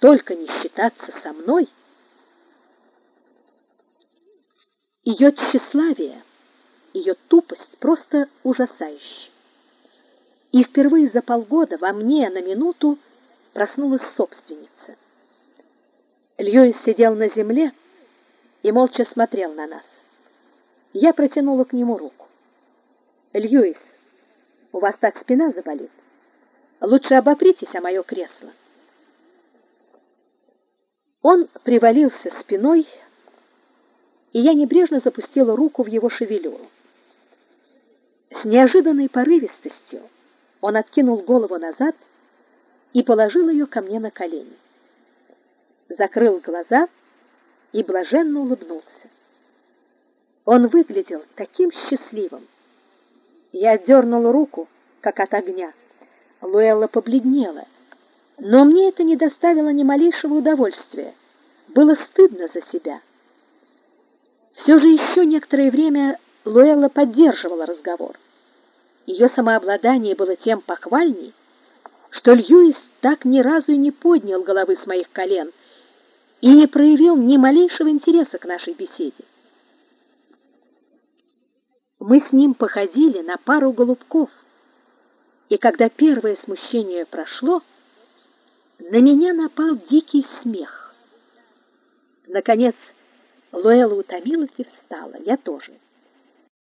настолько не считаться со мной, ее тщеславие, ее тупость просто ужасающая. И впервые за полгода во мне на минуту проснулась собственница. Льюис сидел на земле и молча смотрел на нас. Я протянула к нему руку. «Льюис, у вас так спина заболит. Лучше обопритесь о мое кресло». Он привалился спиной, и я небрежно запустила руку в его шевелюру. С неожиданной порывистостью он откинул голову назад и положил ее ко мне на колени. Закрыл глаза и блаженно улыбнулся. Он выглядел таким счастливым. Я отдернула руку, как от огня. Луэлла побледнела, но мне это не доставило ни малейшего удовольствия. Было стыдно за себя. Все же еще некоторое время Луэлла поддерживала разговор. Ее самообладание было тем похвальней, что Льюис так ни разу и не поднял головы с моих колен и не проявил ни малейшего интереса к нашей беседе. Мы с ним походили на пару голубков, и когда первое смущение прошло, на меня напал дикий смех. Наконец, Луэла утомилась и встала, я тоже.